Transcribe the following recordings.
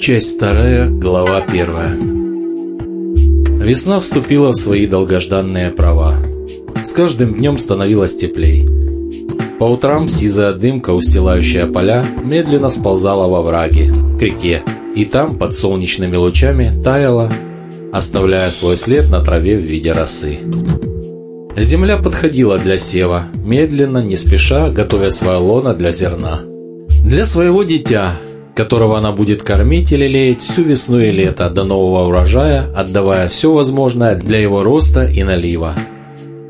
Часть вторая, глава первая. Весна вступила в свои долгожданные права. С каждым днем становилось теплей. По утрам сизая дымка, устилающая поля, медленно сползала во враги, к реке, и там, под солнечными лучами, таяла, оставляя свой след на траве в виде росы. Земля подходила для сева, медленно, не спеша, готовя свое лоно для зерна. Для своего дитя, которого она будет кормить и лелеять всю весну и лето до нового урожая, отдавая все возможное для его роста и налива.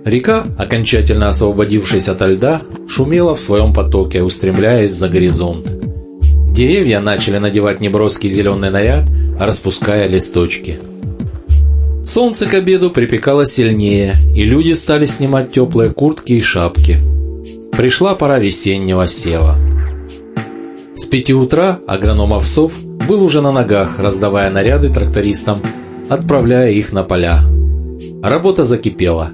Река, окончательно освободившись ото льда, шумела в своем потоке, устремляясь за горизонт. Деревья начали надевать неброский зеленый наряд, распуская листочки. Солнце к обеду припекало сильнее, и люди стали снимать теплые куртки и шапки. Пришла пора весеннего сева. С пяти утра агроном Овсов был уже на ногах, раздавая наряды трактористам, отправляя их на поля. Работа закипела.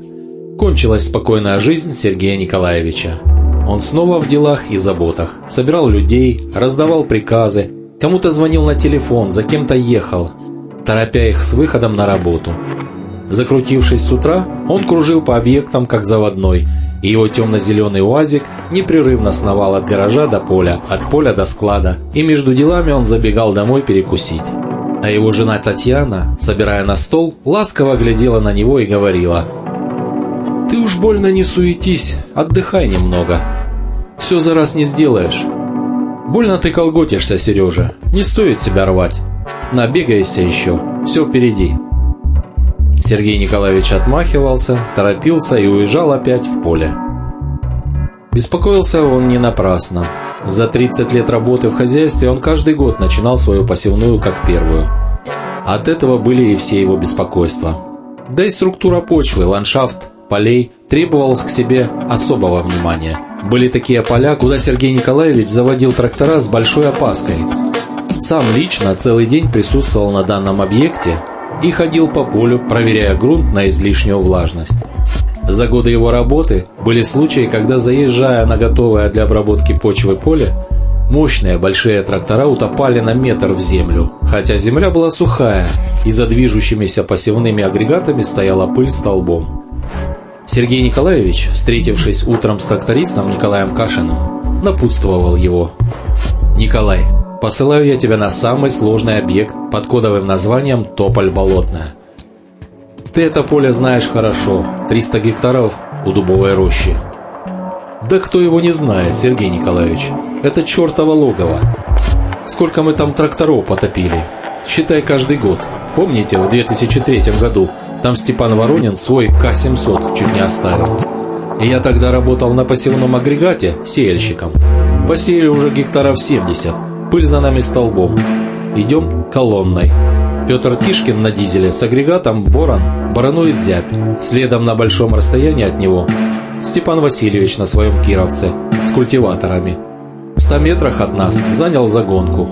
Кончилась спокойная жизнь Сергея Николаевича. Он снова в делах и заботах. Собирал людей, раздавал приказы, кому-то звонил на телефон, за кем-то ехал, торопя их с выходом на работу. Закрутившись с утра, он кружил по объектам как заводной – и его темно-зеленый УАЗик непрерывно сновал от гаража до поля, от поля до склада, и между делами он забегал домой перекусить. А его жена Татьяна, собирая на стол, ласково глядела на него и говорила «Ты уж больно не суетись, отдыхай немного. Все за раз не сделаешь. Больно ты колготишься, Сережа, не стоит себя рвать. Набегаешься еще, все впереди». Сергей Николаевич отмахивался, торопился и уезжал опять в поле. Беспокоился он не напрасно. За 30 лет работы в хозяйстве он каждый год начинал свою посевную как первую. От этого были и все его беспокойства. Да и структура почвы, ландшафт, полей требовалась к себе особого внимания. Были такие поля, куда Сергей Николаевич заводил трактора с большой опаской. Сам лично целый день присутствовал на данном объекте и ходил по полю, проверяя грунт на излишнюю влажность. За годы его работы были случаи, когда, заезжая на готовое для обработки почвы поле, мощные большие трактора утопали на метр в землю, хотя земля была сухая, и за движущимися посевными агрегатами стояла пыль столбом. Сергей Николаевич, встретившись утром с трактористом Николаем Кашиным, напутствовал его. «Николай, Посылаю я тебя на самый сложный объект под кодовым названием Тополь Болотная. Ты это поле знаешь хорошо, 300 гектаров у дубовой рощи. Да кто его не знает, Сергей Николаевич, это чертово логово. Сколько мы там тракторов потопили, считай каждый год. Помните, в 2003 году там Степан Воронин свой К-700 чуть не оставил. И я тогда работал на посевном агрегате сеяльщиком. Посеяли уже гектаров 70, Пыль за нами столбом. Идем колонной. Петр Тишкин на дизеле с агрегатом «Борон» баранует зябь. Следом на большом расстоянии от него Степан Васильевич на своем кировце с культиваторами. В 100 метрах от нас занял загонку.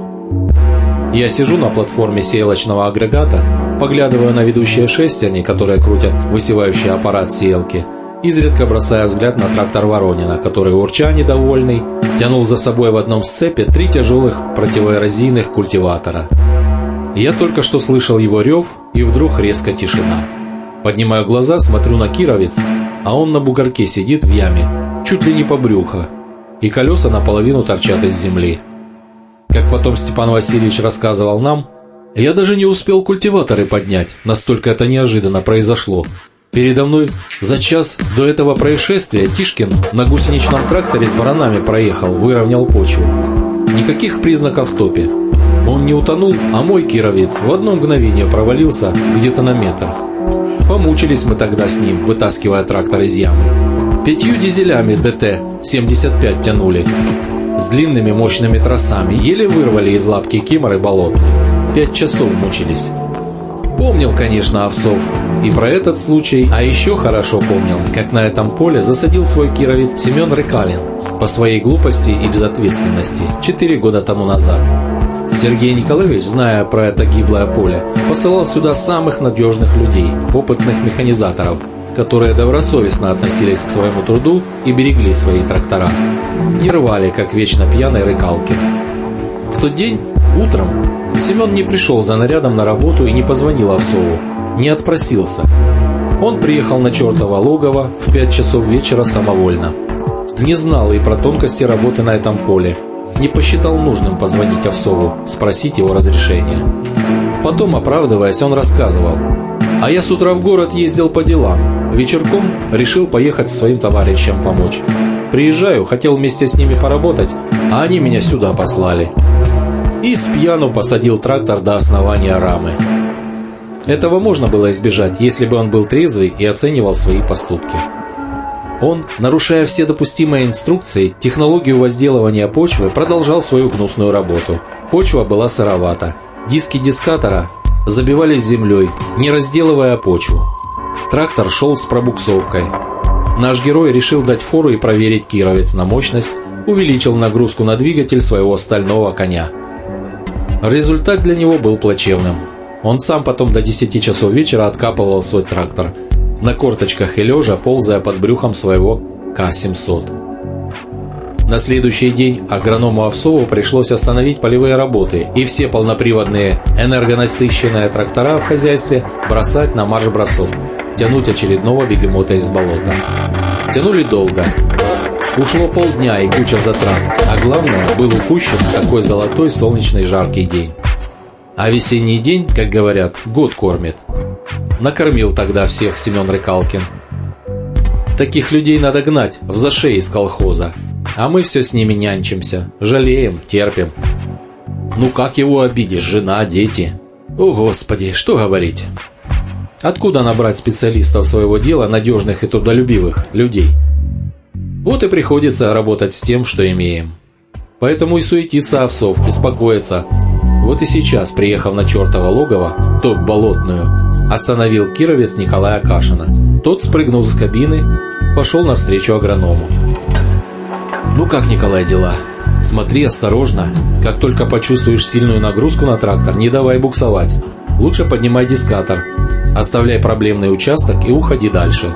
Я сижу на платформе сеялочного агрегата, поглядываю на ведущие шестерни, которые крутят высевающий аппарат сеялки – изредка бросая взгляд на трактор Воронина, который, урча недовольный, тянул за собой в одном сцепе три тяжелых противоэрозийных культиватора. Я только что слышал его рев, и вдруг резко тишина. Поднимаю глаза, смотрю на Кировец, а он на бугорке сидит в яме, чуть ли не по брюхо, и колеса наполовину торчат из земли. Как потом Степан Васильевич рассказывал нам, я даже не успел культиваторы поднять, настолько это неожиданно произошло. Передо мной за час до этого происшествия Тишкин на гусеничном тракторе с баранами проехал, выровнял почву. Никаких признаков топи. Он не утонул, а мой кировец в одно мгновение провалился где-то на метр. Помучились мы тогда с ним, вытаскивая трактор из ямы. Пятью дизелями ДТ-75 тянули. С длинными мощными тросами еле вырвали из лапки киморы болотные. Пять часов мучились. Помнил, конечно, Овсов и про этот случай, а еще хорошо помнил, как на этом поле засадил свой кировец Семен Рыкалин по своей глупости и безответственности 4 года тому назад. Сергей Николаевич, зная про это гиблое поле, посылал сюда самых надежных людей, опытных механизаторов, которые добросовестно относились к своему труду и берегли свои трактора. Не рвали, как вечно пьяной рыкалки. В тот день Утром Семен не пришел за нарядом на работу и не позвонил Овсову, не отпросился. Он приехал на чертово логово в 5 часов вечера самовольно. Не знал и про тонкости работы на этом поле. Не посчитал нужным позвонить Овсову, спросить его разрешения. Потом, оправдываясь, он рассказывал. «А я с утра в город ездил по делам. Вечерком решил поехать своим товарищам помочь. Приезжаю, хотел вместе с ними поработать, а они меня сюда послали. И с пьяну посадил трактор до основания рамы. Этого можно было избежать, если бы он был трезвый и оценивал свои поступки. Он, нарушая все допустимые инструкции, технологию возделывания почвы продолжал свою гнусную работу. Почва была сыровата. Диски дискатора забивались землей, не разделывая почву. Трактор шел с пробуксовкой. Наш герой решил дать фору и проверить кировец на мощность, увеличил нагрузку на двигатель своего стального коня. Результат для него был плачевным. Он сам потом до 10 часов вечера откапывал свой трактор, на корточках и лежа, ползая под брюхом своего К-700. На следующий день агроному Овсову пришлось остановить полевые работы и все полноприводные энергонасыщенные трактора в хозяйстве бросать на марш-бросок, тянуть очередного бегемота из болота. Тянули долго. Ушло полдня и куча затрат, а главное, был упущен такой золотой солнечный жаркий день. А весенний день, как говорят, год кормит. Накормил тогда всех Семен Рыкалкин. Таких людей надо гнать в зашей из колхоза. А мы все с ними нянчимся, жалеем, терпим. Ну как его обидишь, жена, дети? О, Господи, что говорить? Откуда набрать специалистов своего дела, надежных и трудолюбивых людей? Вот и приходится работать с тем, что имеем. Поэтому и суетится овсов, беспокоится. Вот и сейчас, приехав на чертово логово, топ болотную, остановил кировец Николая Кашина. Тот спрыгнул с кабины, пошел навстречу агроному. «Ну как, Николай, дела?» «Смотри осторожно. Как только почувствуешь сильную нагрузку на трактор, не давай буксовать. Лучше поднимай дискатор. Оставляй проблемный участок и уходи дальше.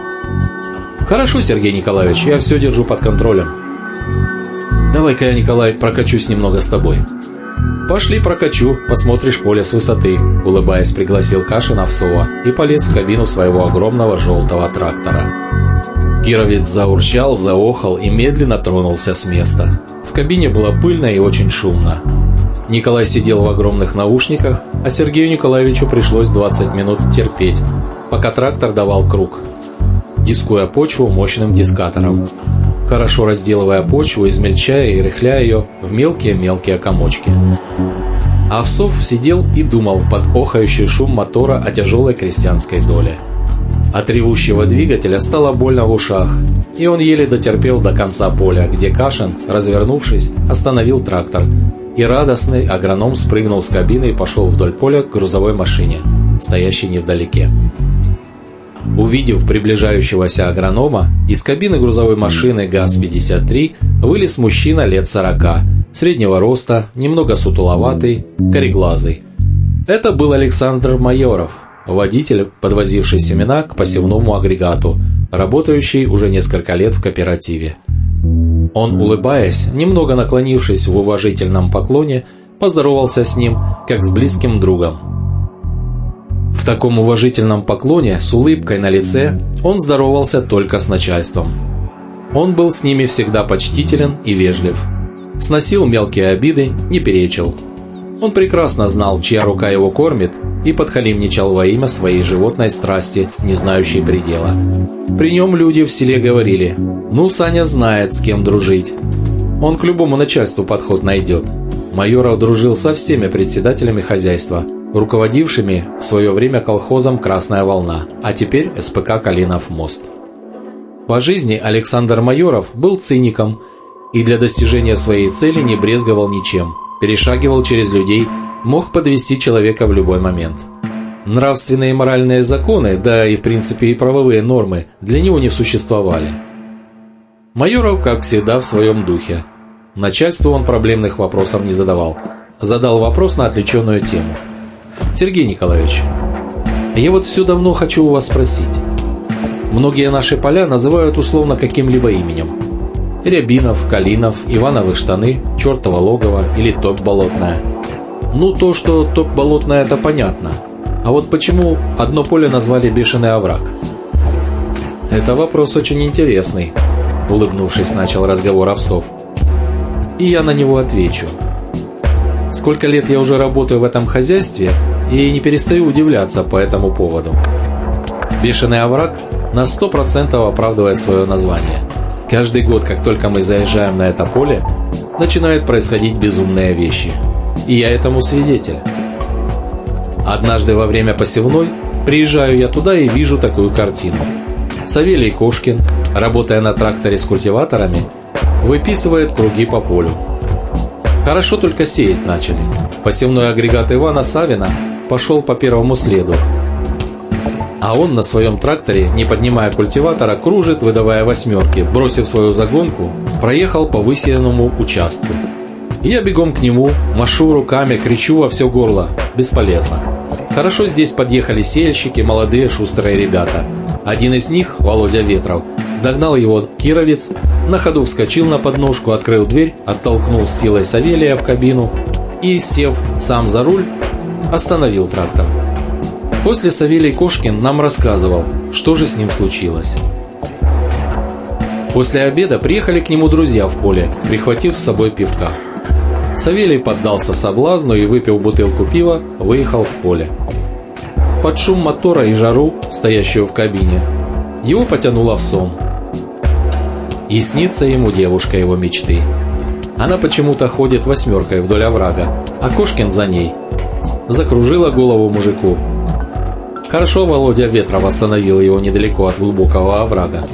Хорошо, Сергей Николаевич, я все держу под контролем. Давай-ка я, Николай, прокачусь немного с тобой. Пошли прокачу, посмотришь поле с высоты, улыбаясь, пригласил Кашин Овсова и полез в кабину своего огромного желтого трактора. Кировец заурчал, заохал и медленно тронулся с места. В кабине было пыльно и очень шумно. Николай сидел в огромных наушниках, а Сергею Николаевичу пришлось 20 минут терпеть, пока трактор давал круг, дискуя почву мощным дискатором, хорошо разделывая почву, измельчая и рыхляя ее в мелкие-мелкие комочки. Овсов сидел и думал под охающий шум мотора о тяжелой крестьянской доле. От ревущего двигателя стало больно в ушах, и он еле дотерпел до конца поля, где Кашин, развернувшись, остановил трактор и радостный агроном спрыгнул с кабины и пошел вдоль поля к грузовой машине, стоящей невдалеке. Увидев приближающегося агронома, из кабины грузовой машины ГАЗ-53 вылез мужчина лет 40, среднего роста, немного сутуловатый, кореглазый. Это был Александр Майоров, водитель, подвозивший семена к посевному агрегату, работающий уже несколько лет в кооперативе. Он, улыбаясь, немного наклонившись в уважительном поклоне, поздоровался с ним, как с близким другом. В таком уважительном поклоне, с улыбкой на лице, он здоровался только с начальством. Он был с ними всегда почтителен и вежлив. Сносил мелкие обиды, не перечил. Он прекрасно знал, чья рука его кормит, и подхалимничал во имя своей животной страсти, не знающей предела. При нем люди в селе говорили «Ну, Саня знает, с кем дружить». Он к любому начальству подход найдет. Майоров дружил со всеми председателями хозяйства, руководившими в свое время колхозом «Красная волна», а теперь СПК «Калинов мост». По жизни Александр Майоров был циником и для достижения своей цели не брезговал ничем – перешагивал через людей, мог подвести человека в любой момент. Нравственные и моральные законы, да и в принципе и правовые нормы, для него не существовали. Майоров, как всегда, в своем духе. Начальству он проблемных вопросов не задавал. Задал вопрос на отвлеченную тему. «Сергей Николаевич, я вот все давно хочу у вас спросить. Многие наши поля называют условно каким-либо именем. Рябинов, Калинов, Ивановы штаны, Чертово логово или Топ болотная. Ну, то, что топ болотная, это понятно. А вот почему одно поле назвали «Бешеный овраг»? Это вопрос очень интересный, улыбнувшись, начал разговор овсов. И я на него отвечу. Сколько лет я уже работаю в этом хозяйстве и не перестаю удивляться по этому поводу. Бешеный овраг на 100% оправдывает свое название. Каждый год, как только мы заезжаем на это поле, начинают происходить безумные вещи. И я этому свидетель. Однажды во время посевной приезжаю я туда и вижу такую картину. Савелий Кошкин, работая на тракторе с культиваторами, выписывает круги по полю. Хорошо только сеять начали. Посевной агрегат Ивана Савина пошел по первому следу, а он на своем тракторе, не поднимая культиватора, кружит, выдавая восьмерки, бросив свою загонку, проехал по высеянному участку. Я бегом к нему, машу руками, кричу во все горло. Бесполезно. Хорошо здесь подъехали сеяльщики, молодые шустрые ребята. Один из них, Володя Ветров, догнал его кировец, на ходу вскочил на подножку, открыл дверь, оттолкнул с силой Савелия в кабину и, сев сам за руль, остановил трактор. После Савелий Кошкин нам рассказывал, что же с ним случилось. После обеда приехали к нему друзья в поле, прихватив с собой пивка. Савелий поддался соблазну и, выпив бутылку пива, выехал в поле. Под шум мотора и жару, стоящую в кабине, его потянуло в сон. И снится ему девушка его мечты. Она почему-то ходит восьмеркой вдоль оврага, а Кошкин за ней. Закружила голову мужику, Хорошо Володя Ветров остановил его недалеко от глубокого оврага.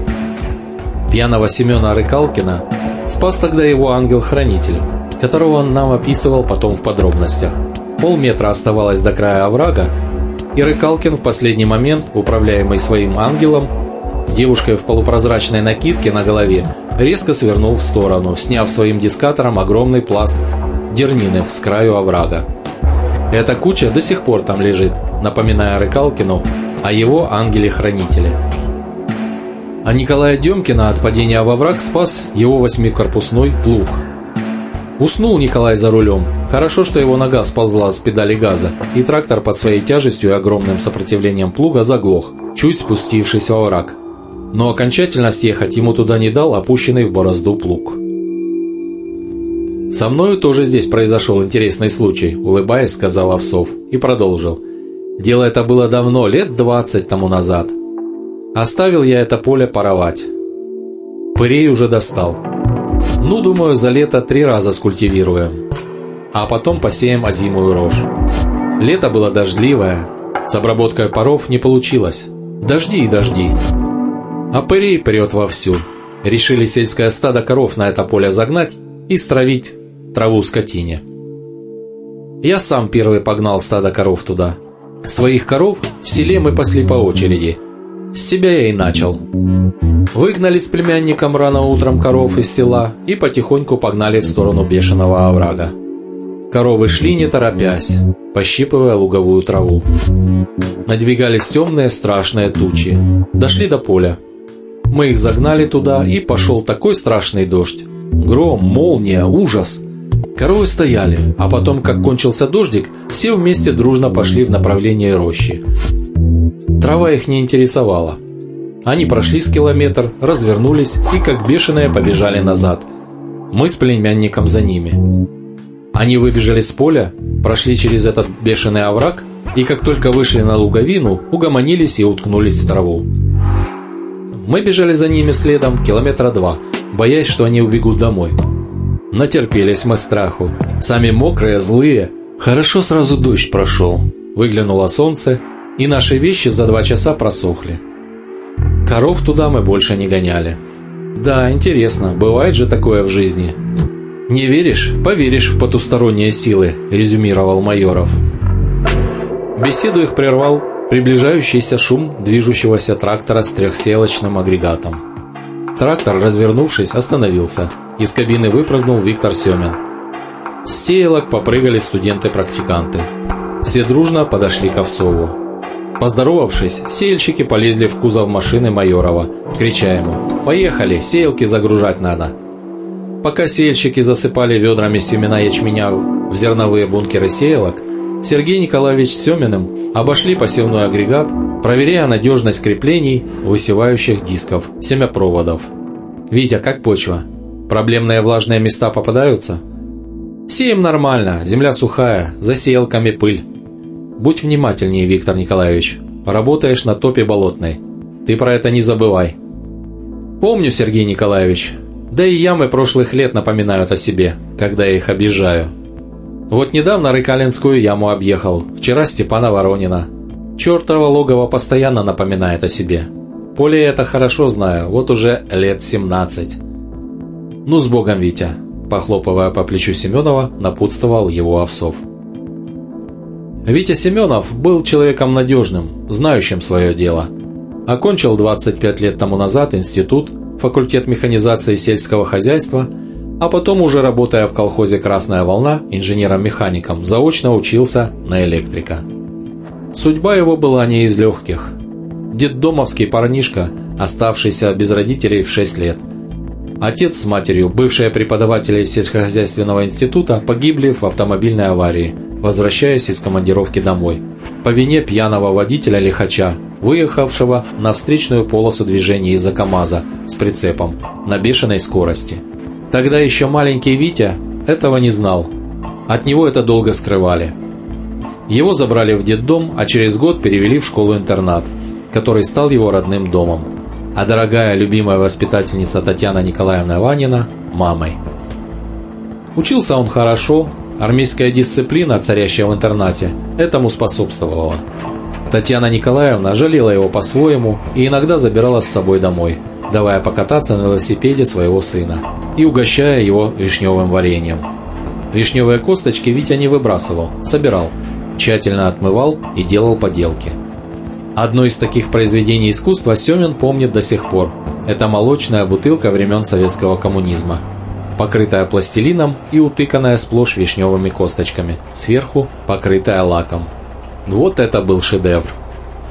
Пьяного Семена Рыкалкина спас тогда его ангел-хранитель, которого он нам описывал потом в подробностях. Полметра оставалось до края оврага, и Рыкалкин в последний момент, управляемый своим ангелом, девушкой в полупрозрачной накидке на голове, резко свернул в сторону, сняв своим дискатором огромный пласт дернины с краю оврага. Эта куча до сих пор там лежит, напоминая Рыкалкину о его ангеле-хранителе. А Николая Демкина от падения во враг спас его восьмикорпусной плуг. Уснул Николай за рулем. Хорошо, что его нога сползла с педали газа, и трактор под своей тяжестью и огромным сопротивлением плуга заглох, чуть спустившись во враг. Но окончательно съехать ему туда не дал опущенный в борозду плуг. «Со мною тоже здесь произошел интересный случай», – улыбаясь, сказал Овсов и продолжил – Дело это было давно, лет двадцать тому назад. Оставил я это поле паровать. Пырей уже достал. Ну, думаю, за лето три раза скультивируем. А потом посеем озимую рожь. Лето было дождливое. С обработкой паров не получилось. Дожди и дожди. А пырей прет вовсю. Решили сельское стадо коров на это поле загнать и стравить траву скотине. Я сам первый погнал стадо коров туда. Своих коров в селе мы пасли по очереди. С себя я и начал. Выгнали с племянником рано утром коров из села и потихоньку погнали в сторону бешеного оврага. Коровы шли не торопясь, пощипывая луговую траву. Надвигались темные страшные тучи. Дошли до поля. Мы их загнали туда, и пошел такой страшный дождь. Гром, молния, ужас. Коровы стояли, а потом, как кончился дождик, все вместе дружно пошли в направлении рощи. Трава их не интересовала. Они прошли с километр, развернулись и как бешеные побежали назад. Мы с племянником за ними. Они выбежали с поля, прошли через этот бешеный овраг и как только вышли на луговину, угомонились и уткнулись в траву. Мы бежали за ними следом километра два, боясь, что они убегут домой. Натерпелись мы страху. Сами мокрые, злые. Хорошо сразу дождь прошел. Выглянуло солнце, и наши вещи за два часа просохли. Коров туда мы больше не гоняли. Да, интересно, бывает же такое в жизни. Не веришь? Поверишь в потусторонние силы, резюмировал Майоров. Беседу их прервал приближающийся шум движущегося трактора с трехселочным агрегатом. Трактор, развернувшись, остановился – из кабины выпрыгнул Виктор Семин. С сеялок попрыгали студенты-практиканты. Все дружно подошли к Овсову. Поздоровавшись, сеяльщики полезли в кузов машины Майорова, крича ему «Поехали, сеялки загружать надо!». Пока сеяльщики засыпали ведрами семена ячменя в зерновые бункеры сеялок, Сергей Николаевич Семиным обошли посевной агрегат, проверяя надежность креплений высевающих дисков, семяпроводов. «Витя, как почва? Проблемные влажные места попадаются?» «Сеем нормально, земля сухая, за сеялками пыль». «Будь внимательнее, Виктор Николаевич. Работаешь на топе болотной. Ты про это не забывай». «Помню, Сергей Николаевич. Да и ямы прошлых лет напоминают о себе, когда я их объезжаю. Вот недавно Рыкалинскую яму объехал, вчера Степана Воронина. Чертово логово постоянно напоминает о себе. Поле это хорошо знаю, вот уже лет 17. Ну с Богом, Витя, похлопывая по плечу Семенова, напутствовал его Овсов. Витя Семенов был человеком надежным, знающим свое дело. Окончил 25 лет тому назад институт, факультет механизации сельского хозяйства, а потом уже работая в колхозе «Красная волна» инженером-механиком, заочно учился на электрика. Судьба его была не из легких. Детдомовский парнишка, оставшийся без родителей в 6 лет. Отец с матерью, бывшие преподаватели сельскохозяйственного института, погибли в автомобильной аварии, возвращаясь из командировки домой. По вине пьяного водителя-лихача, выехавшего на встречную полосу движения из-за КамАЗа с прицепом на бешеной скорости. Тогда еще маленький Витя этого не знал. От него это долго скрывали. Его забрали в детдом, а через год перевели в школу-интернат, который стал его родным домом. А дорогая любимая воспитательница Татьяна Николаевна Ванина – мамой. Учился он хорошо, армейская дисциплина, царящая в интернате, этому способствовала. Татьяна Николаевна жалела его по-своему и иногда забирала с собой домой, давая покататься на велосипеде своего сына и угощая его вишневым вареньем. Вишневые косточки Витя не выбрасывал, собирал, тщательно отмывал и делал поделки. Одно из таких произведений искусства Семин помнит до сих пор. Это молочная бутылка времен советского коммунизма, покрытая пластилином и утыканная сплошь вишневыми косточками, сверху покрытая лаком. Вот это был шедевр.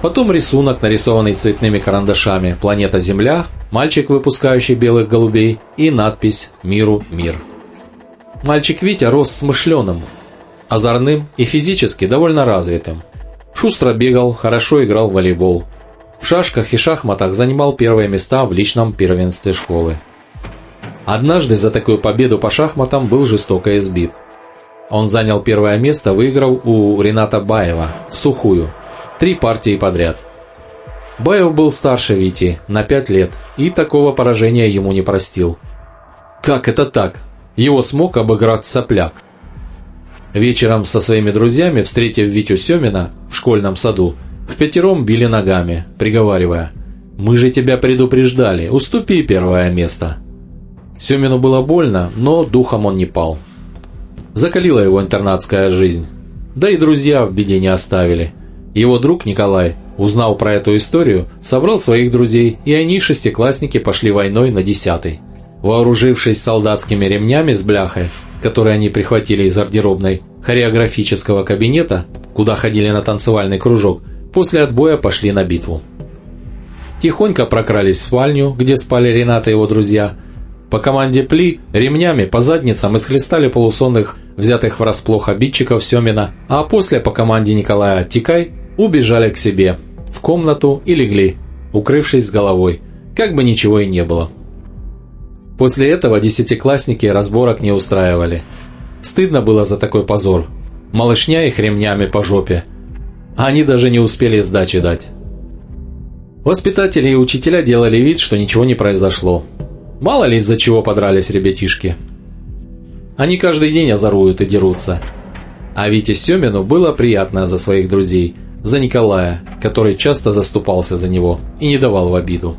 Потом рисунок, нарисованный цветными карандашами «Планета Земля», мальчик, выпускающий белых голубей, и надпись «Миру мир». Мальчик Витя рос смышленым, озорным и физически довольно развитым. Шустро бегал, хорошо играл в волейбол. В шашках и шахматах занимал первые места в личном первенстве школы. Однажды за такую победу по шахматам был жестоко избит. Он занял первое место, выиграв у Рената Баева в сухую. Три партии подряд. Баев был старше Вити на пять лет и такого поражения ему не простил. Как это так? Его смог обыграть сопляк. Вечером со своими друзьями, встретив Витю Семина в школьном саду, в пятером били ногами, приговаривая «Мы же тебя предупреждали, уступи первое место». Семину было больно, но духом он не пал. Закалила его интернатская жизнь. Да и друзья в беде не оставили. Его друг Николай, узнав про эту историю, собрал своих друзей, и они, шестиклассники, пошли войной на десятый. Вооружившись солдатскими ремнями с бляхой, которые они прихватили из гардеробной хореографического кабинета, куда ходили на танцевальный кружок, после отбоя пошли на битву. Тихонько прокрались в спальню, где спали Рената и его друзья, по команде Пли ремнями по задницам исхлестали полусонных, взятых врасплох обидчиков Семина, а после по команде Николая Тикай убежали к себе, в комнату и легли, укрывшись с головой, как бы ничего и не было. После этого десятиклассники разборок не устраивали. Стыдно было за такой позор. Малышня их ремнями по жопе. Они даже не успели сдачи дать. Воспитатели и учителя делали вид, что ничего не произошло. Мало ли из-за чего подрались ребятишки. Они каждый день озоруют и дерутся. А Вите Семину было приятно за своих друзей, за Николая, который часто заступался за него и не давал в обиду.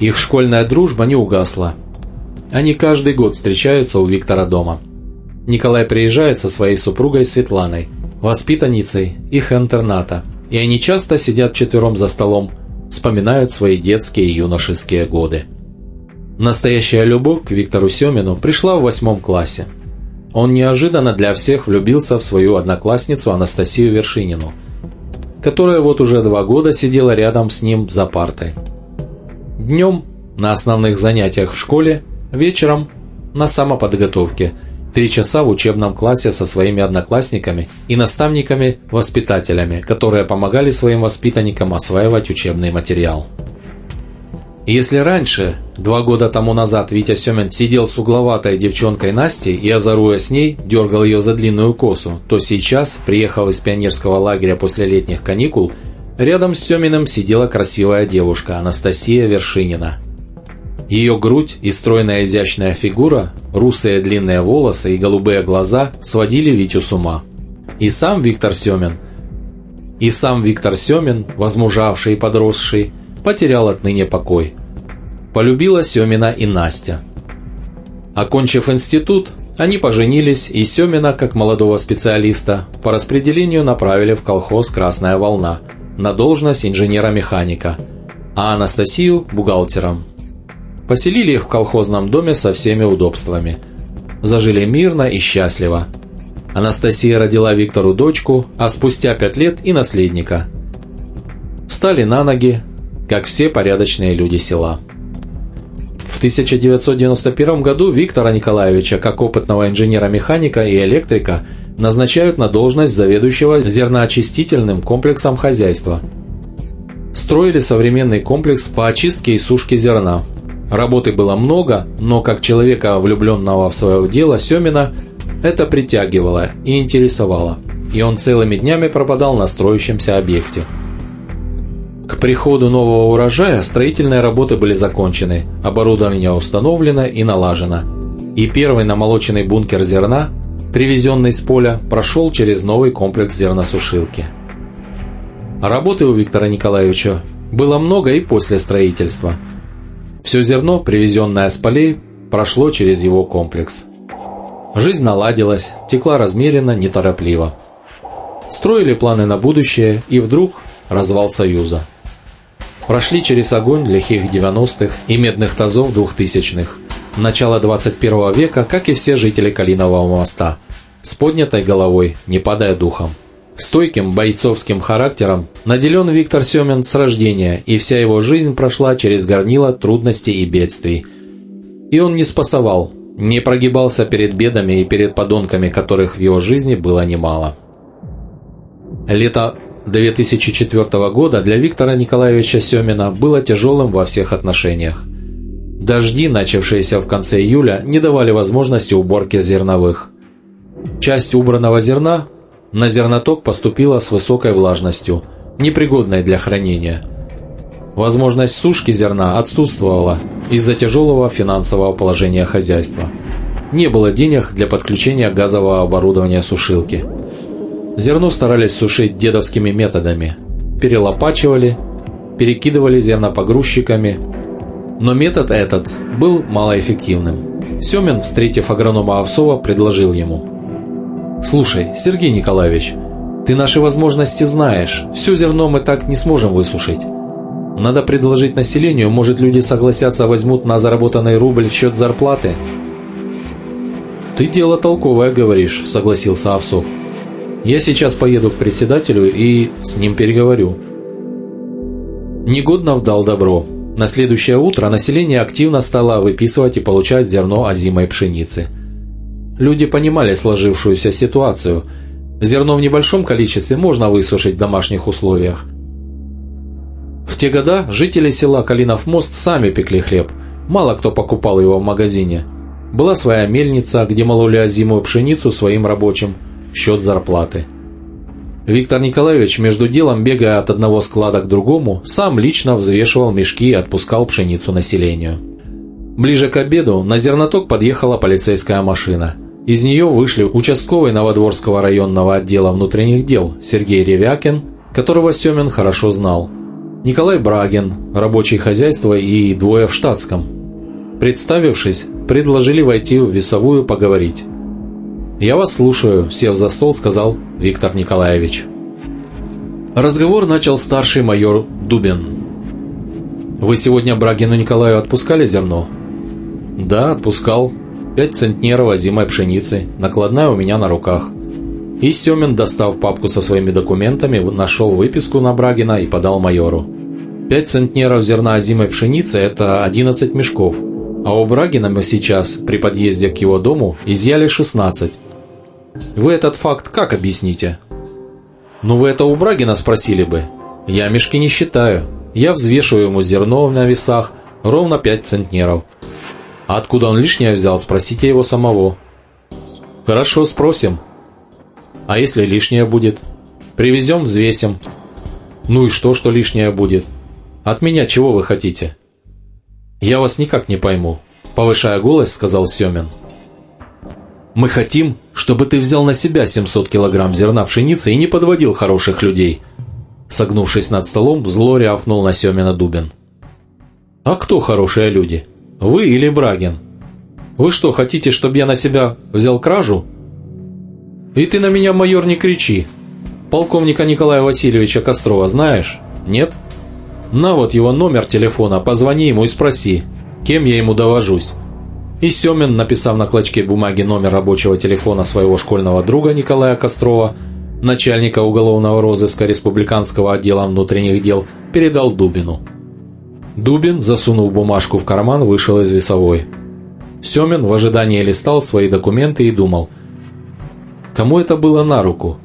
Их школьная дружба не угасла. Они каждый год встречаются у Виктора дома. Николай приезжает со своей супругой Светланой, воспитанницей их интерната, и они часто сидят четвером за столом, вспоминают свои детские и юношеские годы. Настоящая любовь к Виктору Семину пришла в восьмом классе. Он неожиданно для всех влюбился в свою одноклассницу Анастасию Вершинину, которая вот уже два года сидела рядом с ним за партой. Днем на основных занятиях в школе, вечером на самоподготовке три часа в учебном классе со своими одноклассниками и наставниками-воспитателями, которые помогали своим воспитанникам осваивать учебный материал. Если раньше, два года тому назад, Витя Семин сидел с угловатой девчонкой Настей и, озоруя с ней, дергал ее за длинную косу, то сейчас, приехав из пионерского лагеря после летних каникул, рядом с Семиным сидела красивая девушка Анастасия Вершинина. Ее грудь и стройная изящная фигура, русые длинные волосы и голубые глаза сводили Витю с ума. И сам Виктор Семин, и сам Виктор Семин, возмужавший и подросший, потерял отныне покой. Полюбила Семина и Настя. Окончив институт, они поженились, и Семина, как молодого специалиста, по распределению направили в колхоз «Красная волна» на должность инженера-механика, а Анастасию – бухгалтером. Поселили их в колхозном доме со всеми удобствами. Зажили мирно и счастливо. Анастасия родила Виктору дочку, а спустя пять лет и наследника. Встали на ноги, как все порядочные люди села. В 1991 году Виктора Николаевича, как опытного инженера-механика и электрика, назначают на должность заведующего зерноочистительным комплексом хозяйства. Строили современный комплекс по очистке и сушке зерна. Работы было много, но как человека, влюбленного в свое дело Семина, это притягивало и интересовало, и он целыми днями пропадал на строящемся объекте. К приходу нового урожая строительные работы были закончены, оборудование установлено и налажено. И первый намолоченный бункер зерна, привезенный с поля, прошел через новый комплекс зерносушилки. Работы у Виктора Николаевича было много и после строительства. Все зерно, привезенное с полей, прошло через его комплекс. Жизнь наладилась, текла размеренно, неторопливо. Строили планы на будущее, и вдруг развал Союза прошли через огонь лихих 90-х и медных тазов 2000-х, начало 21 века, как и все жители Калинового моста, с поднятой головой, не падая духом. Стойким бойцовским характером наделен Виктор Семин с рождения, и вся его жизнь прошла через горнило трудностей и бедствий. И он не спасовал, не прогибался перед бедами и перед подонками, которых в его жизни было немало. Лето 2004 года для Виктора Николаевича Семина было тяжелым во всех отношениях. Дожди, начавшиеся в конце июля, не давали возможности уборки зерновых. Часть убранного зерна на зерноток поступила с высокой влажностью, непригодной для хранения. Возможность сушки зерна отсутствовала из-за тяжелого финансового положения хозяйства. Не было денег для подключения газового оборудования сушилки – Зерно старались сушить дедовскими методами. Перелопачивали, перекидывали зернопогрузчиками. Но метод этот был малоэффективным. Семин, встретив агронома Овсова, предложил ему. «Слушай, Сергей Николаевич, ты наши возможности знаешь. Все зерно мы так не сможем высушить. Надо предложить населению, может люди согласятся, возьмут на заработанный рубль в счет зарплаты?» «Ты дело толковое говоришь», — согласился Овсов. Я сейчас поеду к председателю и с ним переговорю. Негоднов дал добро. На следующее утро население активно стало выписывать и получать зерно озимой пшеницы. Люди понимали сложившуюся ситуацию. Зерно в небольшом количестве можно высушить в домашних условиях. В те года жители села Калинов мост сами пекли хлеб. Мало кто покупал его в магазине. Была своя мельница, где мололи озимую пшеницу своим рабочим – в счет зарплаты. Виктор Николаевич, между делом бегая от одного склада к другому, сам лично взвешивал мешки и отпускал пшеницу населению. Ближе к обеду на зерноток подъехала полицейская машина. Из нее вышли участковый Новодворского районного отдела внутренних дел Сергей Ревякин, которого Семин хорошо знал, Николай Брагин, рабочий хозяйство и двое в штатском. Представившись, предложили войти в весовую поговорить. «Я вас слушаю», – сев за стол, сказал Виктор Николаевич. Разговор начал старший майор Дубин. «Вы сегодня Брагину Николаю отпускали зерно?» «Да, отпускал. Пять центнеров озимой пшеницы, накладная у меня на руках». И Семин, достав папку со своими документами, нашел выписку на Брагина и подал майору. «Пять центнеров зерна озимой пшеницы – это 11 мешков. а у Брагина мы сейчас при подъезде к его дому изъяли 16. Вы этот факт как объясните? Ну вы это у Брагина спросили бы. Я мешки не считаю. Я взвешиваю ему зерно на весах ровно 5 центнеров. А откуда он лишнее взял, спросите его самого. Хорошо, спросим. А если лишнее будет? Привезем, взвесим. Ну и что, что лишнее будет? От меня чего вы хотите? Я вас никак не пойму, повышая голос, сказал Семин. Мы хотим, чтобы ты взял на себя 700 килограмм зерна пшеницы и не подводил хороших людей. Согнувшись над столом, зло рявкнул на Семина Дубин. А кто хорошие люди? Вы или Брагин? Вы что, хотите, чтобы я на себя взял кражу? И ты на меня, майор, не кричи. Полковника Николая Васильевича Кострова знаешь? Нет? На вот его номер телефона, позвони ему и спроси, кем я ему довожусь. И Семин, написав на клочке бумаги номер рабочего телефона своего школьного друга Николая Кострова, начальника уголовного розыска республиканского отдела внутренних дел, передал Дубину. Дубин, засунув бумажку в карман, вышел из весовой. Семин в ожидании листал свои документы и думал, кому это было на руку.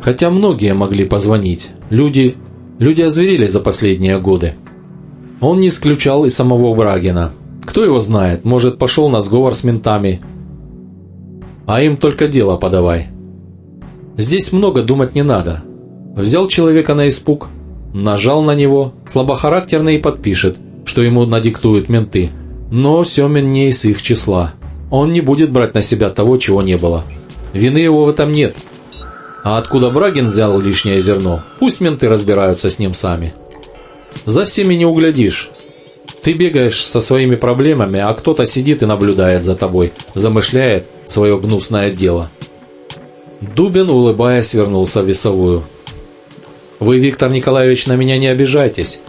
Хотя многие могли позвонить, люди Люди озверели за последние годы. Он не исключал и самого Брагина. Кто его знает, может, пошел на сговор с ментами. А им только дело подавай. Здесь много думать не надо. Взял человека на испуг, нажал на него, слабохарактерный и подпишет, что ему надиктуют менты. Но Семин не из их числа. Он не будет брать на себя того, чего не было. Вины его в этом нет – а откуда Брагин взял лишнее зерно, пусть менты разбираются с ним сами. За всеми не углядишь. Ты бегаешь со своими проблемами, а кто-то сидит и наблюдает за тобой, замышляет свое гнусное дело. Дубин, улыбаясь, вернулся в весовую. «Вы, Виктор Николаевич, на меня не обижайтесь.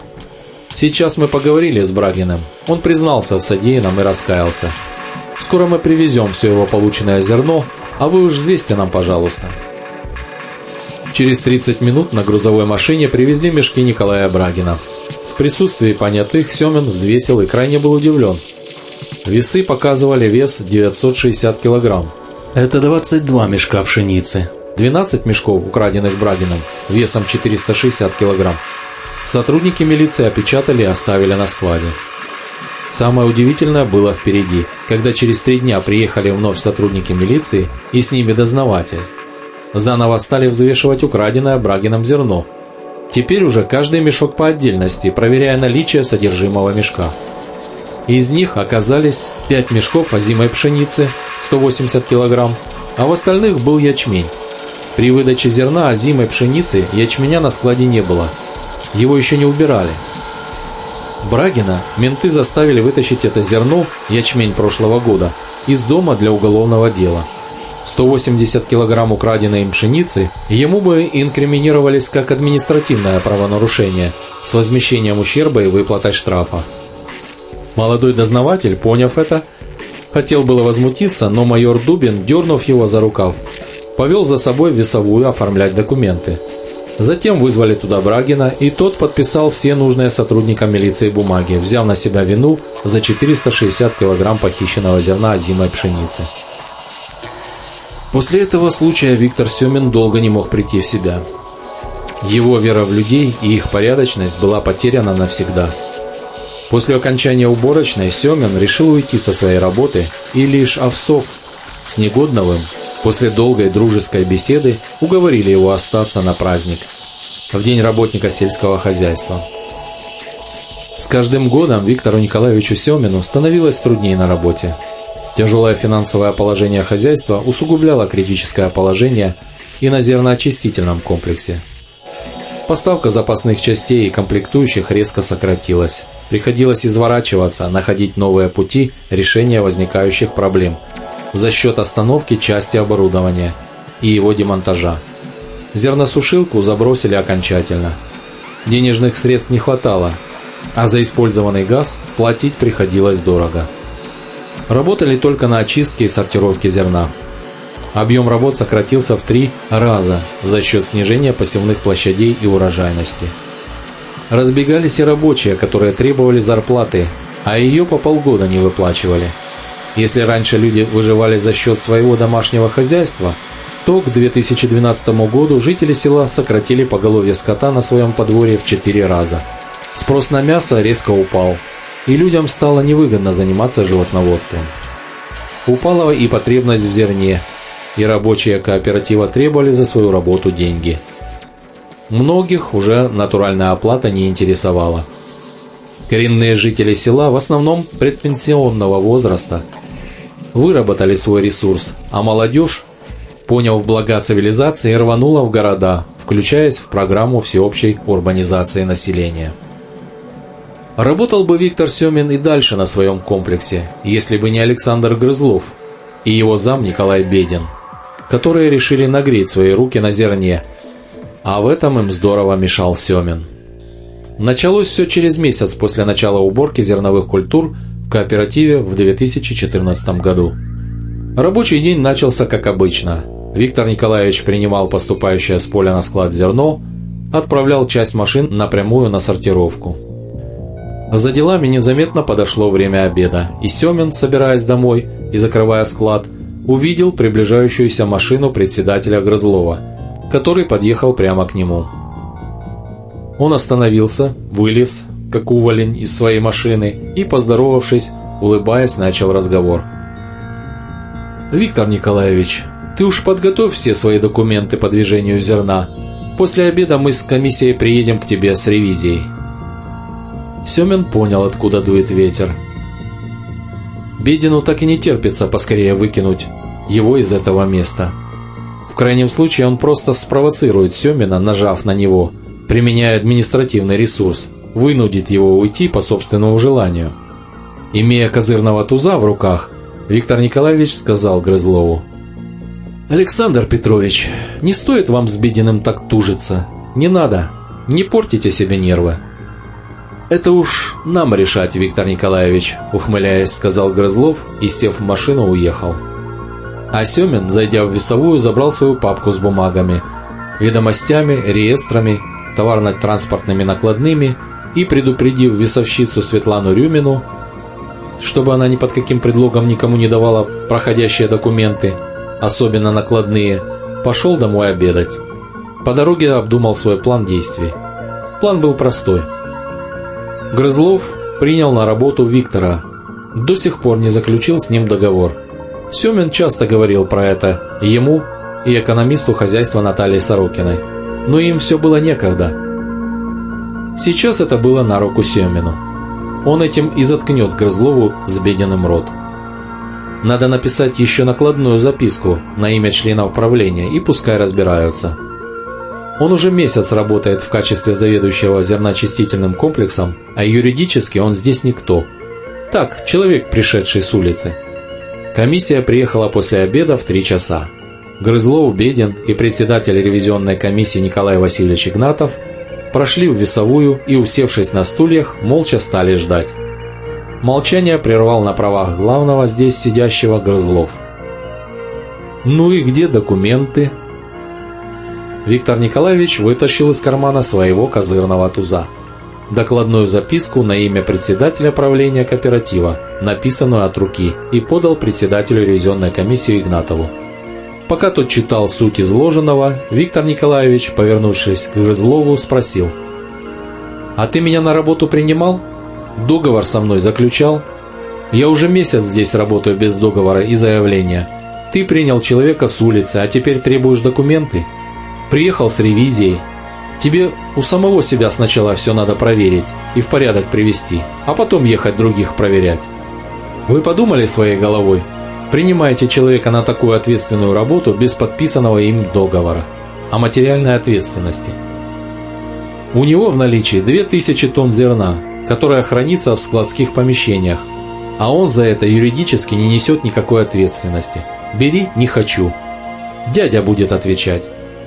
Сейчас мы поговорили с Брагиным. Он признался в содеянном и раскаялся. Скоро мы привезем все его полученное зерно, а вы уж взвесьте нам, пожалуйста». Через 30 минут на грузовой машине привезли мешки Николая Брагина. В присутствии понятых Семен взвесил и крайне был удивлен. Весы показывали вес 960 килограмм. Это 22 мешка пшеницы, 12 мешков, украденных Брагином, весом 460 килограмм. Сотрудники милиции опечатали и оставили на складе. Самое удивительное было впереди, когда через три дня приехали вновь сотрудники милиции и с ними дознаватель заново стали взвешивать украденное Брагином зерно. Теперь уже каждый мешок по отдельности, проверяя наличие содержимого мешка. Из них оказались 5 мешков озимой пшеницы, 180 кг, а в остальных был ячмень. При выдаче зерна озимой пшеницы ячменя на складе не было. Его еще не убирали. Брагина менты заставили вытащить это зерно, ячмень прошлого года, из дома для уголовного дела – 180 килограмм украденной им пшеницы ему бы инкриминировались как административное правонарушение с возмещением ущерба и выплатой штрафа. Молодой дознаватель, поняв это, хотел было возмутиться, но майор Дубин, дернув его за рукав, повел за собой весовую оформлять документы. Затем вызвали туда Брагина, и тот подписал все нужные сотрудникам милиции бумаги, взяв на себя вину за 460 килограмм похищенного зерна озимой пшеницы. После этого случая Виктор Семин долго не мог прийти в себя. Его вера в людей и их порядочность была потеряна навсегда. После окончания уборочной Семин решил уйти со своей работы, и лишь Овсов с Негодновым после долгой дружеской беседы уговорили его остаться на праздник, в день работника сельского хозяйства. С каждым годом Виктору Николаевичу Семину становилось труднее на работе. Тяжелое финансовое положение хозяйства усугубляло критическое положение и на зерноочистительном комплексе. Поставка запасных частей и комплектующих резко сократилась. Приходилось изворачиваться, находить новые пути решения возникающих проблем за счет остановки части оборудования и его демонтажа. Зерносушилку забросили окончательно. Денежных средств не хватало, а за использованный газ платить приходилось дорого. Работали только на очистке и сортировке зерна. Объем работ сократился в три раза за счет снижения посевных площадей и урожайности. Разбегались и рабочие, которые требовали зарплаты а ее по полгода не выплачивали. Если раньше люди выживали за счет своего домашнего хозяйства, то к 2012 году жители села сократили поголовье скота на своем подворье в 4 раза. Спрос на мясо резко упал, и людям стало невыгодно заниматься животноводством. Упала и потребность в зерне, и рабочие кооператива требовали за свою работу деньги. Многих уже натуральная оплата не интересовала. Коренные жители села в основном предпенсионного возраста выработали свой ресурс, а молодежь, поняв блага цивилизации, рванула в города, включаясь в программу всеобщей урбанизации населения. Работал бы Виктор Семин и дальше на своем комплексе, если бы не Александр Грызлов и его зам Николай Бедин, которые решили нагреть свои руки на зерне, а в этом им здорово мешал Семин. Началось все через месяц после начала уборки зерновых культур в кооперативе в 2014 году. Рабочий день начался как обычно. Виктор Николаевич принимал поступающее с поля на склад зерно, отправлял часть машин напрямую на сортировку. За делами незаметно подошло время обеда, и Семин, собираясь домой и закрывая склад, увидел приближающуюся машину председателя Грызлова, который подъехал прямо к нему. Он остановился, вылез, как уволень из своей машины, и, поздоровавшись, улыбаясь, начал разговор. «Виктор Николаевич, ты уж подготовь все свои документы по движению зерна. После обеда мы с комиссией приедем к тебе с ревизией». Семен понял, откуда дует ветер. Бедину так и не терпится поскорее выкинуть его из этого места. В крайнем случае он просто спровоцирует Семена, нажав на него, применяя административный ресурс, вынудит его уйти по собственному желанию. Имея козырного туза в руках, Виктор Николаевич сказал Грызлову. «Александр Петрович, не стоит вам с Бединым так тужиться. Не надо. Не портите себе нервы. «Это уж нам решать, Виктор Николаевич», – ухмыляясь, сказал Грызлов и, сев в машину, уехал. А Семин, зайдя в весовую, забрал свою папку с бумагами, ведомостями, реестрами, товарно-транспортными накладными и, предупредив весовщицу Светлану Рюмину, чтобы она ни под каким предлогом никому не давала проходящие документы, особенно накладные, пошел домой обедать. По дороге обдумал свой план действий. План был простой – Грызлов принял на работу Виктора. До сих пор не заключил с ним договор. Семин часто говорил про это ему и экономисту хозяйства Натальи Сорокиной. Но им все было некогда. Сейчас это было на руку Семину. Он этим и заткнет Грызлову с беденным рот. Надо написать еще накладную записку на имя членов правления и пускай разбираются. Он уже месяц работает в качестве заведующего зерночистительным комплексом, а юридически он здесь никто. Так, человек, пришедший с улицы. Комиссия приехала после обеда в три часа. Грызлов, Бедин и председатель ревизионной комиссии Николай Васильевич Игнатов прошли в весовую и, усевшись на стульях, молча стали ждать. Молчание прервал на правах главного здесь сидящего Грызлов. «Ну и где документы?» Виктор Николаевич вытащил из кармана своего козырного туза. Докладную записку на имя председателя правления кооператива, написанную от руки, и подал председателю ревизионной комиссии Игнатову. Пока тот читал суть изложенного, Виктор Николаевич, повернувшись к Грызлову, спросил. «А ты меня на работу принимал? Договор со мной заключал? Я уже месяц здесь работаю без договора и заявления. Ты принял человека с улицы, а теперь требуешь документы?» Приехал с ревизией. Тебе у самого себя сначала все надо проверить и в порядок привести, а потом ехать других проверять. Вы подумали своей головой? Принимаете человека на такую ответственную работу без подписанного им договора о материальной ответственности. У него в наличии 2000 тонн зерна, которое хранится в складских помещениях, а он за это юридически не несет никакой ответственности. Бери, не хочу. Дядя будет отвечать.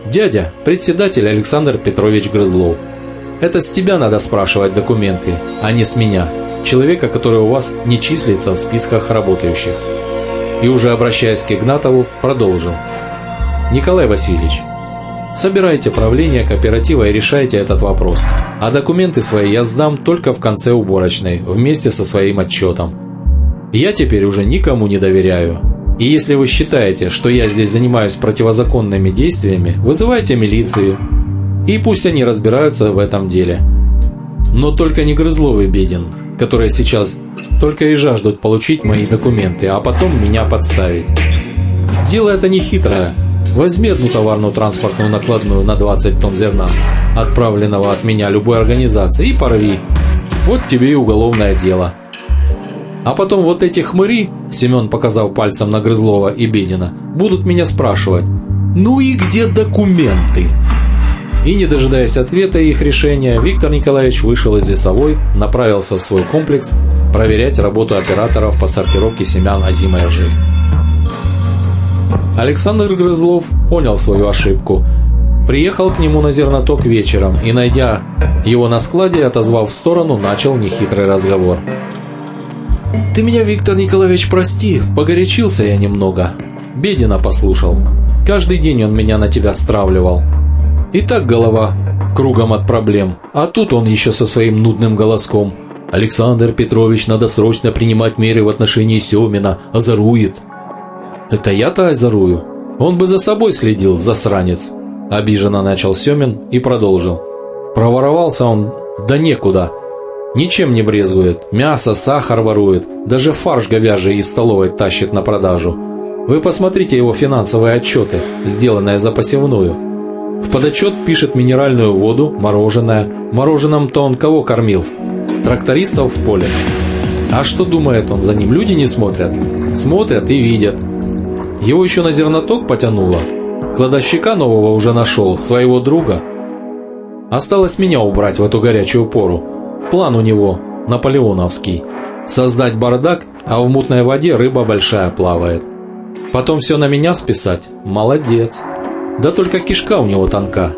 «Дядя, председатель Александр Петрович Грызлов. Это с тебя надо спрашивать документы, а не с меня, человека, который у вас не числится в списках работающих». И уже обращаясь к Игнатову, продолжил. «Николай Васильевич, Собирайте правление кооператива и решайте этот вопрос. А документы свои я сдам только в конце уборочной, вместе со своим отчетом. Я теперь уже никому не доверяю. И если вы считаете, что я здесь занимаюсь противозаконными действиями, вызывайте милицию. И пусть они разбираются в этом деле. Но только не Грызлов и Бедин, которые сейчас только и жаждут получить мои документы, а потом меня подставить. Дело это не хитрое. Возьми одну товарную транспортную накладную на 20 тонн зерна, отправленного от меня любой организации, и порви. Вот тебе и уголовное дело. А потом вот эти хмыри, Семен показал пальцем на Грызлова и Бедина, будут меня спрашивать, ну и где документы? И не дожидаясь ответа их решения, Виктор Николаевич вышел из лесовой, направился в свой комплекс проверять работу операторов по сортировке семян озимой ржи. Александр Грызлов понял свою ошибку. Приехал к нему на зерноток вечером и, найдя его на складе, отозвав в сторону, начал нехитрый разговор. «Ты меня, Виктор Николаевич, прости, погорячился я немного. Бедина послушал. Каждый день он меня на тебя стравливал. И так голова кругом от проблем, а тут он еще со своим нудным голоском. Александр Петрович, надо срочно принимать меры в отношении Семина, озорует». «Это я-то озорую? Он бы за собой следил, засранец!» Обиженно начал Семин и продолжил. Проворовался он, да некуда. Ничем не брезгует, мясо, сахар ворует, даже фарш говяжий из столовой тащит на продажу. Вы посмотрите его финансовые отчеты, сделанные за посевную. В подотчет пишет минеральную воду, мороженое. Мороженым-то он кого кормил? Трактористов в поле. А что думает он, за ним люди не смотрят? Смотрят и видят. Его еще на зерноток потянуло. Кладовщика нового уже нашел, своего друга. Осталось меня убрать в эту горячую пору. План у него наполеоновский. Создать бардак, а в мутной воде рыба большая плавает. Потом все на меня списать? Молодец. Да только кишка у него тонка.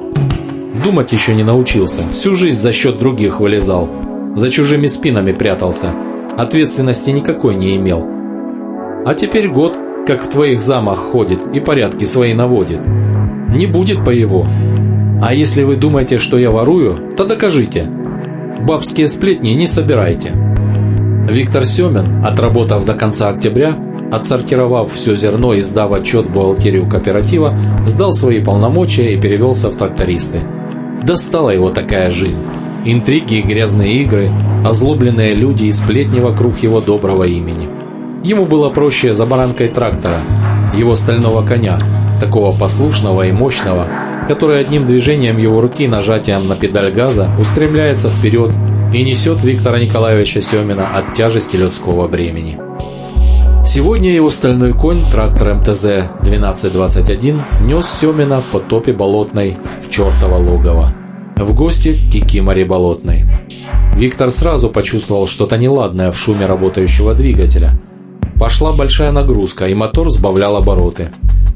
Думать еще не научился. Всю жизнь за счет других вылезал. За чужими спинами прятался. Ответственности никакой не имел. А теперь год как в твоих замах ходит и порядки свои наводит. Не будет по его. А если вы думаете, что я ворую, то докажите. Бабские сплетни не собирайте. Виктор Семин, отработав до конца октября, отсортировав все зерно и сдав отчет бухгалтерию кооператива, сдал свои полномочия и перевелся в трактористы. Достала его такая жизнь. Интриги и грязные игры, озлобленные люди и сплетни вокруг его доброго имени. Ему было проще за баранкой трактора, его стального коня, такого послушного и мощного, который одним движением его руки нажатием на педаль газа устремляется вперед и несет Виктора Николаевича Семина от тяжести людского бремени. Сегодня его стальной конь, трактор МТЗ-1221, нес Семина по топе болотной в чертово логово, в гости к Кикиморе болотной. Виктор сразу почувствовал что-то неладное в шуме работающего двигателя – Пошла большая нагрузка, и мотор сбавлял обороты.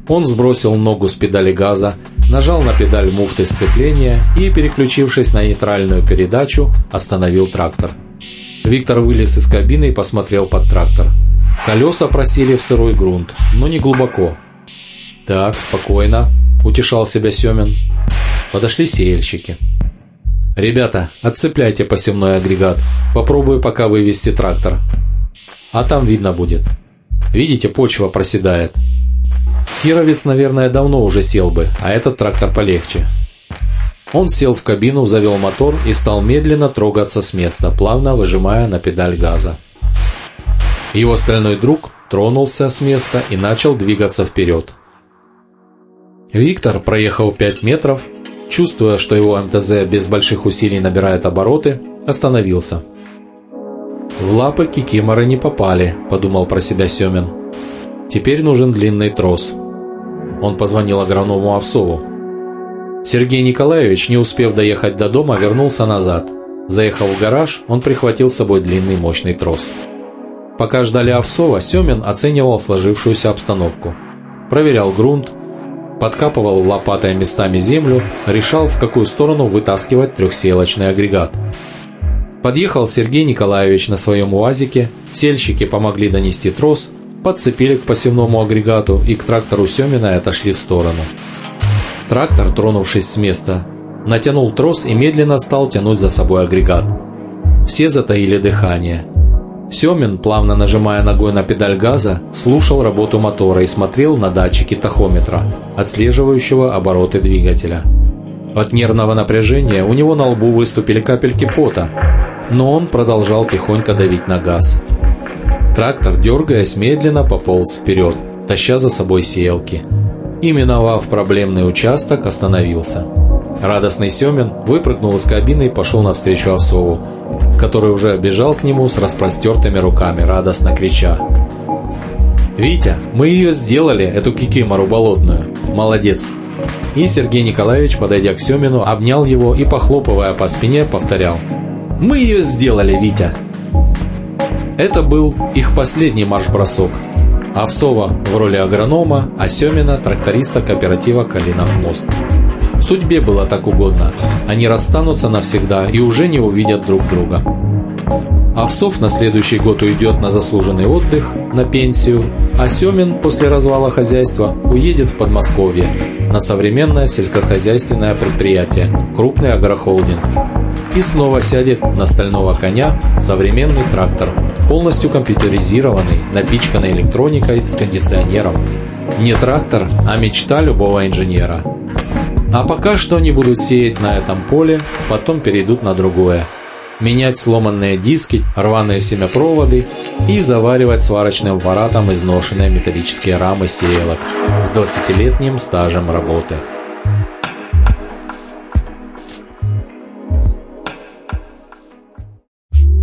Он сбросил ногу с педали газа, нажал на педаль муфты сцепления и, переключившись на нейтральную передачу, остановил трактор. Виктор вылез из кабины и посмотрел под трактор. Колеса просили в сырой грунт, но не глубоко. «Так, спокойно», – утешал себя Семин. Подошли сеяльщики. «Ребята, отцепляйте посевной агрегат. Попробую пока вывести трактор а там видно будет. Видите, почва проседает. Кировец, наверное, давно уже сел бы, а этот трактор полегче. Он сел в кабину, завел мотор и стал медленно трогаться с места, плавно выжимая на педаль газа. Его стальной друг тронулся с места и начал двигаться вперед. Виктор, проехал 5 метров, чувствуя, что его МТЗ без больших усилий набирает обороты, остановился – «В лапы Кикимора не попали», – подумал про себя Семин. «Теперь нужен длинный трос». Он позвонил агроному Овсову. Сергей Николаевич, не успев доехать до дома, вернулся назад. Заехав в гараж, он прихватил с собой длинный мощный трос. Пока ждали Овсова, Семин оценивал сложившуюся обстановку. Проверял грунт, подкапывал лопатой местами землю, решал, в какую сторону вытаскивать трехселочный агрегат – Подъехал Сергей Николаевич на своем УАЗике, сельщики помогли донести трос, подцепили к посевному агрегату и к трактору Семина отошли в сторону. Трактор, тронувшись с места, натянул трос и медленно стал тянуть за собой агрегат. Все затаили дыхание. Семин, плавно нажимая ногой на педаль газа, слушал работу мотора и смотрел на датчики тахометра, отслеживающего обороты двигателя. От нервного напряжения у него на лбу выступили капельки пота, но он продолжал тихонько давить на газ. Трактор, дергаясь, медленно пополз вперед, таща за собой сеялки. И, миновав проблемный участок, остановился. Радостный Семин выпрыгнул из кабины и пошел навстречу Овсову, который уже бежал к нему с распростертыми руками, радостно крича. «Витя, мы ее сделали, эту кикимору болотную! Молодец!» И Сергей Николаевич, подойдя к Семину, обнял его и, похлопывая по спине, повторял. «Мы ее сделали, Витя!» Это был их последний марш-бросок. Овсова в роли агронома, а Семина – тракториста кооператива «Калинов мост». Судьбе было так угодно. Они расстанутся навсегда и уже не увидят друг друга. Овсов на следующий год уйдет на заслуженный отдых, на пенсию, а Семин после развала хозяйства уедет в Подмосковье на современное сельскохозяйственное предприятие, крупный агрохолдинг. И снова сядет на стального коня современный трактор, полностью компьютеризированный, напичканный электроникой с кондиционером. Не трактор, а мечта любого инженера – а пока что они будут сеять на этом поле, потом перейдут на другое. Менять сломанные диски, рваные семяпроводы и заваривать сварочным аппаратом изношенные металлические рамы сеялок с 20-летним стажем работы.